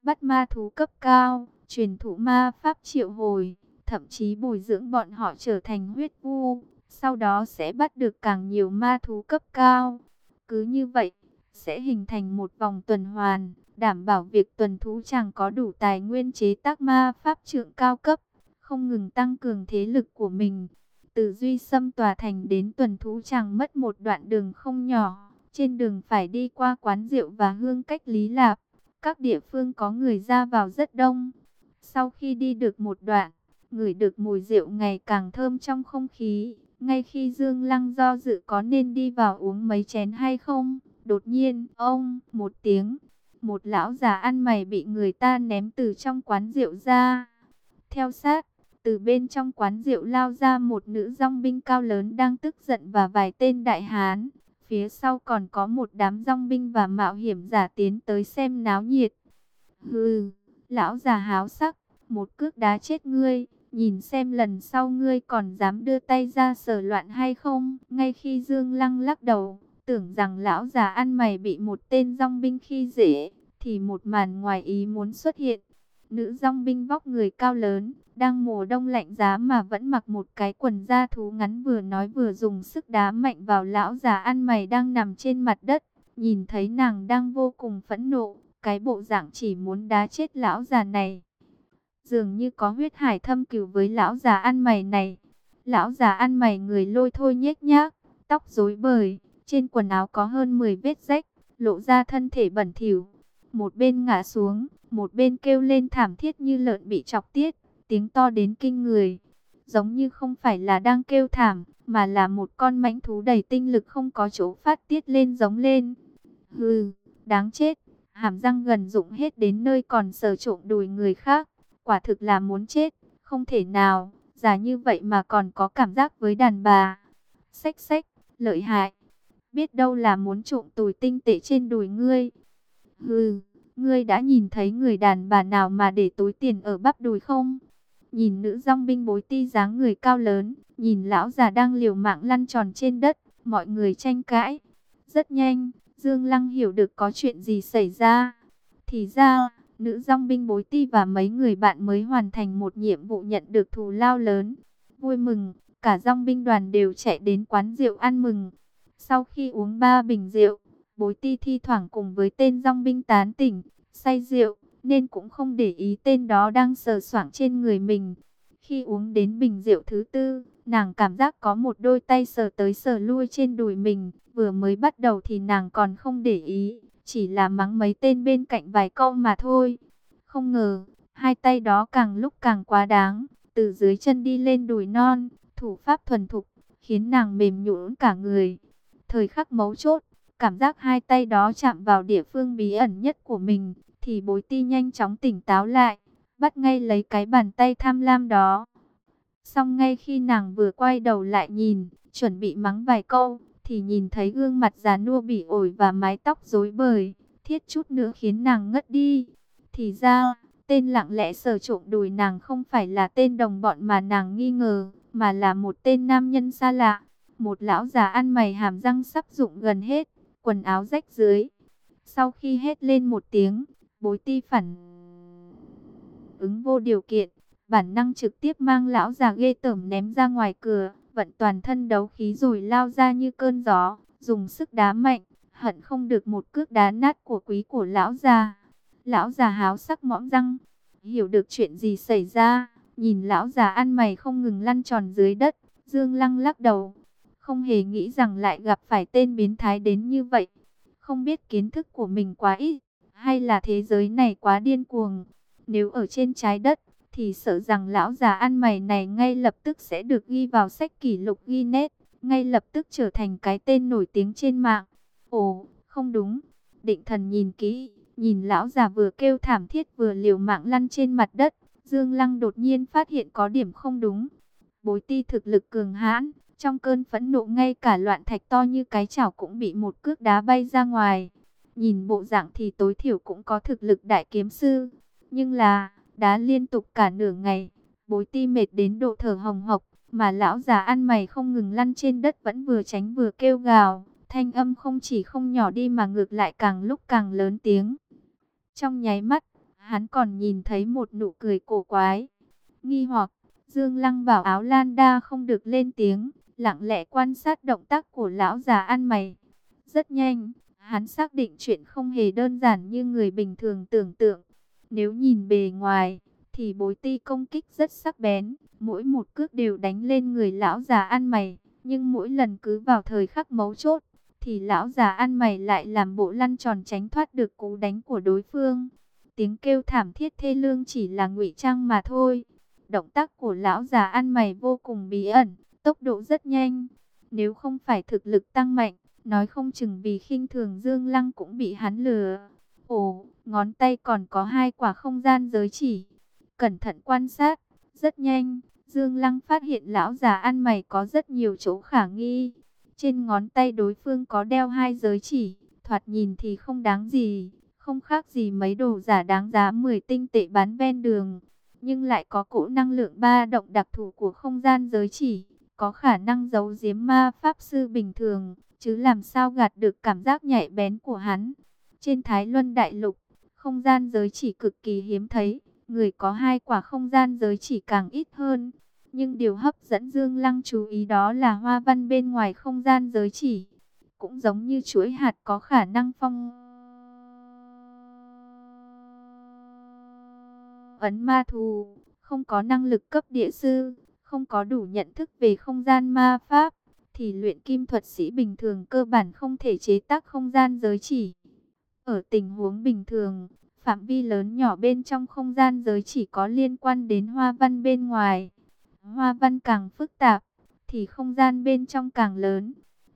Bắt ma thú cấp cao, truyền thụ ma pháp triệu hồi, thậm chí bồi dưỡng bọn họ trở thành huyết vu, sau đó sẽ bắt được càng nhiều ma thú cấp cao. Cứ như vậy, sẽ hình thành một vòng tuần hoàn, đảm bảo việc tuần thú chẳng có đủ tài nguyên chế tác ma pháp trượng cao cấp, không ngừng tăng cường thế lực của mình. Từ Duy Sâm tòa thành đến tuần thú chẳng mất một đoạn đường không nhỏ, trên đường phải đi qua quán rượu và hương cách Lý Lạp. Các địa phương có người ra vào rất đông. Sau khi đi được một đoạn, người được mùi rượu ngày càng thơm trong không khí, ngay khi Dương Lăng do dự có nên đi vào uống mấy chén hay không, đột nhiên, ông, một tiếng, một lão già ăn mày bị người ta ném từ trong quán rượu ra. Theo sát, từ bên trong quán rượu lao ra một nữ dòng binh cao lớn đang tức giận và vài tên đại hán. Phía sau còn có một đám dòng binh và mạo hiểm giả tiến tới xem náo nhiệt. Hừ, lão già háo sắc, một cước đá chết ngươi nhìn xem lần sau ngươi còn dám đưa tay ra sờ loạn hay không. Ngay khi Dương Lăng lắc đầu, tưởng rằng lão già ăn mày bị một tên rong binh khi dễ, thì một màn ngoài ý muốn xuất hiện. Nữ rong binh vóc người cao lớn, đang mùa đông lạnh giá mà vẫn mặc một cái quần da thú ngắn vừa nói vừa dùng sức đá mạnh vào lão già ăn mày đang nằm trên mặt đất. Nhìn thấy nàng đang vô cùng phẫn nộ, cái bộ dạng chỉ muốn đá chết lão già này dường như có huyết hải thâm cửu với lão già ăn mày này. Lão già ăn mày người lôi thôi nhếch nhác, tóc rối bời, trên quần áo có hơn 10 vết rách, lộ ra thân thể bẩn thỉu. một bên ngã xuống, một bên kêu lên thảm thiết như lợn bị chọc tiết, tiếng to đến kinh người. Giống như không phải là đang kêu thảm, mà là một con mãnh thú đầy tinh lực không có chỗ phát tiết lên giống lên. Hừ, đáng chết, hàm răng gần dụng hết đến nơi còn sờ trộm đùi người khác, quả thực là muốn chết, không thể nào, già như vậy mà còn có cảm giác với đàn bà. Xách xách, lợi hại, biết đâu là muốn trộm tùi tinh tệ trên đùi ngươi. Hừ, ngươi đã nhìn thấy người đàn bà nào mà để túi tiền ở bắp đùi không? Nhìn nữ dòng binh bối ti dáng người cao lớn, nhìn lão già đang liều mạng lăn tròn trên đất, mọi người tranh cãi. Rất nhanh, Dương Lăng hiểu được có chuyện gì xảy ra. Thì ra, nữ dòng binh bối ti và mấy người bạn mới hoàn thành một nhiệm vụ nhận được thù lao lớn. Vui mừng, cả dòng binh đoàn đều chạy đến quán rượu ăn mừng. Sau khi uống ba bình rượu, bối ti thi thoảng cùng với tên dòng binh tán tỉnh, say rượu, nên cũng không để ý tên đó đang sờ soạng trên người mình. Khi uống đến bình rượu thứ tư, nàng cảm giác có một đôi tay sờ tới sờ lui trên đùi mình, vừa mới bắt đầu thì nàng còn không để ý, chỉ là mắng mấy tên bên cạnh vài câu mà thôi. Không ngờ, hai tay đó càng lúc càng quá đáng, từ dưới chân đi lên đùi non, thủ pháp thuần thục, khiến nàng mềm nhũn cả người. Thời khắc mấu chốt, cảm giác hai tay đó chạm vào địa phương bí ẩn nhất của mình, thì bối ti nhanh chóng tỉnh táo lại, bắt ngay lấy cái bàn tay tham lam đó. Xong ngay khi nàng vừa quay đầu lại nhìn, chuẩn bị mắng vài câu, thì nhìn thấy gương mặt già nua bị ổi và mái tóc rối bời, thiết chút nữa khiến nàng ngất đi. Thì ra, tên lặng lẽ sờ trộm đùi nàng không phải là tên đồng bọn mà nàng nghi ngờ, mà là một tên nam nhân xa lạ. Một lão già ăn mày hàm răng sắp dụng gần hết, quần áo rách dưới. Sau khi hét lên một tiếng, bối ti phản ứng vô điều kiện, bản năng trực tiếp mang lão già ghê tởm ném ra ngoài cửa, vận toàn thân đấu khí rồi lao ra như cơn gió, dùng sức đá mạnh, hận không được một cước đá nát của quý của lão già. Lão già háo sắc mõm răng, hiểu được chuyện gì xảy ra, nhìn lão già ăn mày không ngừng lăn tròn dưới đất, Dương Lăng lắc đầu, không hề nghĩ rằng lại gặp phải tên biến thái đến như vậy. Không biết kiến thức của mình quá ít, hay là thế giới này quá điên cuồng. Nếu ở trên trái đất, thì sợ rằng lão già ăn mày này ngay lập tức sẽ được ghi vào sách kỷ lục Guinness, ngay lập tức trở thành cái tên nổi tiếng trên mạng. Ồ, không đúng. Định thần nhìn kỹ, nhìn lão già vừa kêu thảm thiết vừa liều mạng lăn trên mặt đất. Dương Lăng đột nhiên phát hiện có điểm không đúng. Bối ti thực lực cường hãn, trong cơn phẫn nộ ngay cả loạn thạch to như cái chảo cũng bị một cước đá bay ra ngoài. Nhìn bộ dạng thì tối thiểu cũng có thực lực đại kiếm sư. Nhưng là, đá liên tục cả nửa ngày, bối ti mệt đến độ thở hồng hộc, mà lão già ăn mày không ngừng lăn trên đất vẫn vừa tránh vừa kêu gào. Thanh âm không chỉ không nhỏ đi mà ngược lại càng lúc càng lớn tiếng. Trong nháy mắt, hắn còn nhìn thấy một nụ cười cổ quái. Nghi hoặc, Dương Lăng bảo áo Lan Đa không được lên tiếng, lặng lẽ quan sát động tác của lão già ăn mày. Rất nhanh, hắn xác định chuyện không hề đơn giản như người bình thường tưởng tượng. Nếu nhìn bề ngoài, thì bối ti công kích rất sắc bén, mỗi một cước đều đánh lên người lão già ăn mày, nhưng mỗi lần cứ vào thời khắc mấu chốt, thì lão già ăn mày lại làm bộ lăn tròn tránh thoát được cú đánh của đối phương. Tiếng kêu thảm thiết thê lương chỉ là ngụy trang mà thôi. Động tác của lão già ăn mày vô cùng bí ẩn, tốc độ rất nhanh. Nếu không phải thực lực tăng mạnh, nói không chừng vì khinh thường Dương Lăng cũng bị hắn lừa. Ồ, ngón tay còn có hai quả không gian giới chỉ. Cẩn thận quan sát, rất nhanh, Dương Lăng phát hiện lão già ăn mày có rất nhiều chỗ khả nghi. Trên ngón tay đối phương có đeo hai giới chỉ, thoạt nhìn thì không đáng gì, không khác gì mấy đồ giả đáng giá 10 tinh tệ bán ven đường. Nhưng lại có cỗ năng lượng ba động đặc thù của không gian giới chỉ, có khả năng giấu giếm ma pháp sư bình thường, chứ làm sao gạt được cảm giác nhạy bén của hắn. Trên Thái Luân Đại Lục, không gian giới chỉ cực kỳ hiếm thấy, người có hai quả không gian giới chỉ càng ít hơn. Nhưng điều hấp dẫn Dương Lăng chú ý đó là hoa văn bên ngoài không gian giới chỉ. Cũng giống như chuỗi hạt có khả năng phong... Ấn ma thù, không có năng lực cấp địa sư, không có đủ nhận thức về không gian ma pháp, thì luyện kim thuật sĩ bình thường cơ bản không thể chế tác không gian giới chỉ. Ở tình huống bình thường, phạm vi lớn nhỏ bên trong không gian giới chỉ có liên quan đến hoa văn bên ngoài. Hoa văn càng phức tạp, thì không gian bên trong càng lớn.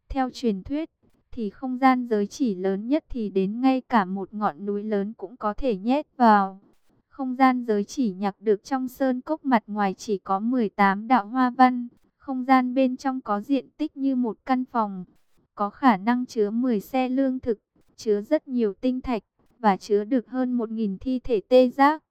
Theo truyền thuyết, thì không gian giới chỉ lớn nhất thì đến ngay cả một ngọn núi lớn cũng có thể nhét vào. Không gian giới chỉ nhặt được trong sơn cốc mặt ngoài chỉ có 18 đạo hoa văn. Không gian bên trong có diện tích như một căn phòng. Có khả năng chứa 10 xe lương thực, chứa rất nhiều tinh thạch, và chứa được hơn 1.000 thi thể tê giác.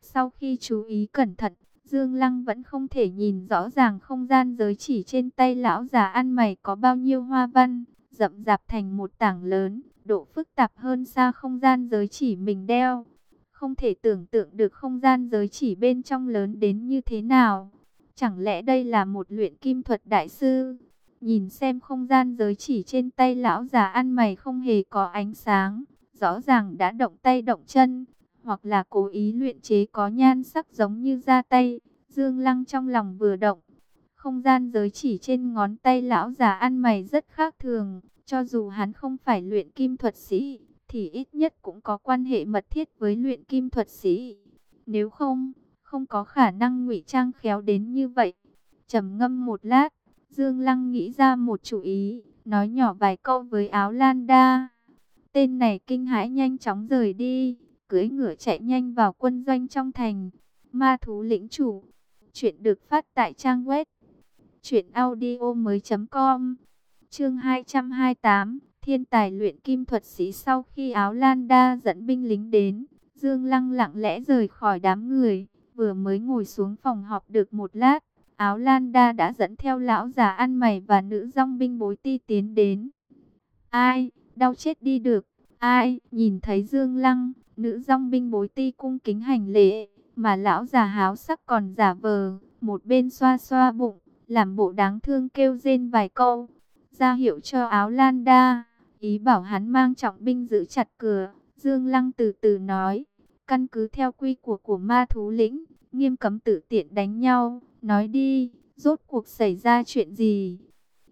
Sau khi chú ý cẩn thận, Dương Lăng vẫn không thể nhìn rõ ràng không gian giới chỉ trên tay lão già ăn mày có bao nhiêu hoa văn, rậm rạp thành một tảng lớn, độ phức tạp hơn xa không gian giới chỉ mình đeo. Không thể tưởng tượng được không gian giới chỉ bên trong lớn đến như thế nào. Chẳng lẽ đây là một luyện kim thuật đại sư? Nhìn xem không gian giới chỉ trên tay lão già ăn mày không hề có ánh sáng, rõ ràng đã động tay động chân, hoặc là cố ý luyện chế có nhan sắc giống như da tay. Dương Lăng trong lòng vừa động, không gian giới chỉ trên ngón tay lão già ăn mày rất khác thường, cho dù hắn không phải luyện kim thuật sĩ, thì ít nhất cũng có quan hệ mật thiết với luyện kim thuật sĩ. Nếu không, không có khả năng ngụy trang khéo đến như vậy. Trầm ngâm một lát, Dương Lăng nghĩ ra một chủ ý, nói nhỏ vài câu với áo lan đa. Tên này kinh hãi nhanh chóng rời đi, cưỡi ngựa chạy nhanh vào quân doanh trong thành. Ma thú lĩnh chủ. Chuyện được phát tại trang web. Chuyện audio mới com. Chương 228. Thiên tài luyện kim thuật sĩ sau khi áo lan đa dẫn binh lính đến. Dương Lăng lặng lẽ rời khỏi đám người. Vừa mới ngồi xuống phòng họp được một lát. Áo lan đa đã dẫn theo lão già ăn mày và nữ dòng binh bối ti tiến đến. Ai, đau chết đi được. Ai, nhìn thấy Dương Lăng, nữ dòng binh bối ti cung kính hành lễ, mà lão già háo sắc còn giả vờ, một bên xoa xoa bụng, làm bộ đáng thương kêu rên vài câu, ra hiệu cho áo lan đa, ý bảo hắn mang trọng binh giữ chặt cửa, Dương Lăng từ từ nói, căn cứ theo quy của của ma thú lĩnh, nghiêm cấm tự tiện đánh nhau, nói đi, rốt cuộc xảy ra chuyện gì?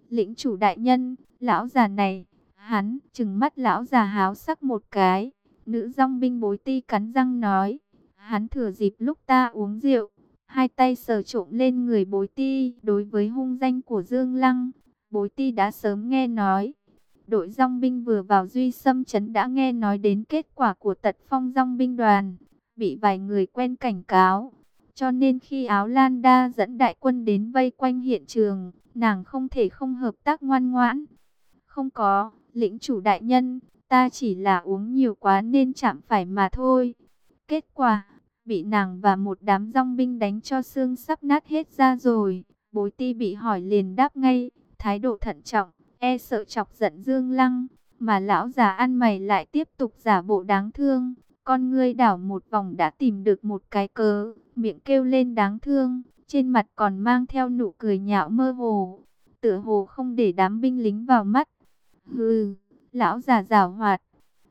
Lĩnh chủ đại nhân, lão già này, hắn, chừng mắt lão già háo sắc một cái, nữ dòng binh bối ti cắn răng nói, hắn thừa dịp lúc ta uống rượu, hai tay sờ trộm lên người bối ti, đối với hung danh của Dương Lăng, bối ti đã sớm nghe nói. Đội dòng binh vừa vào duy xâm chấn đã nghe nói đến kết quả của tật phong dòng binh đoàn, bị vài người quen cảnh cáo, cho nên khi áo lan đa dẫn đại quân đến vây quanh hiện trường, nàng không thể không hợp tác ngoan ngoãn. Không có, lĩnh chủ đại nhân, ta chỉ là uống nhiều quá nên chạm phải mà thôi. Kết quả, bị nàng và một đám rong binh đánh cho xương sắp nát hết ra rồi. Bối ti bị hỏi liền đáp ngay, thái độ thận trọng, e sợ chọc giận Dương Lăng, mà lão già ăn mày lại tiếp tục giả bộ đáng thương. Con ngươi đảo một vòng đã tìm được một cái cớ, miệng kêu lên đáng thương, trên mặt còn mang theo nụ cười nhạo mơ hồ. Tựa hồ không để đám binh lính vào mắt. Hừ, lão già rào hoạt,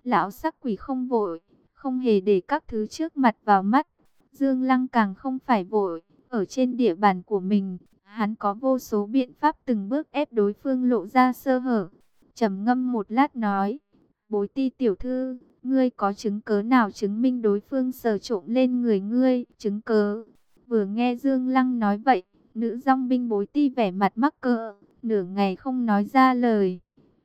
lão sắc quỷ không vội, không hề để các thứ trước mặt vào mắt. Dương Lăng càng không phải vội, ở trên địa bàn của mình, hắn có vô số biện pháp từng bước ép đối phương lộ ra sơ hở. trầm ngâm một lát nói, bối ti tiểu thư, Ngươi có chứng cớ nào chứng minh đối phương sờ trộm lên người ngươi? Chứng cớ. Vừa nghe Dương Lăng nói vậy, nữ dòng binh bối ti vẻ mặt mắc cỡ, nửa ngày không nói ra lời.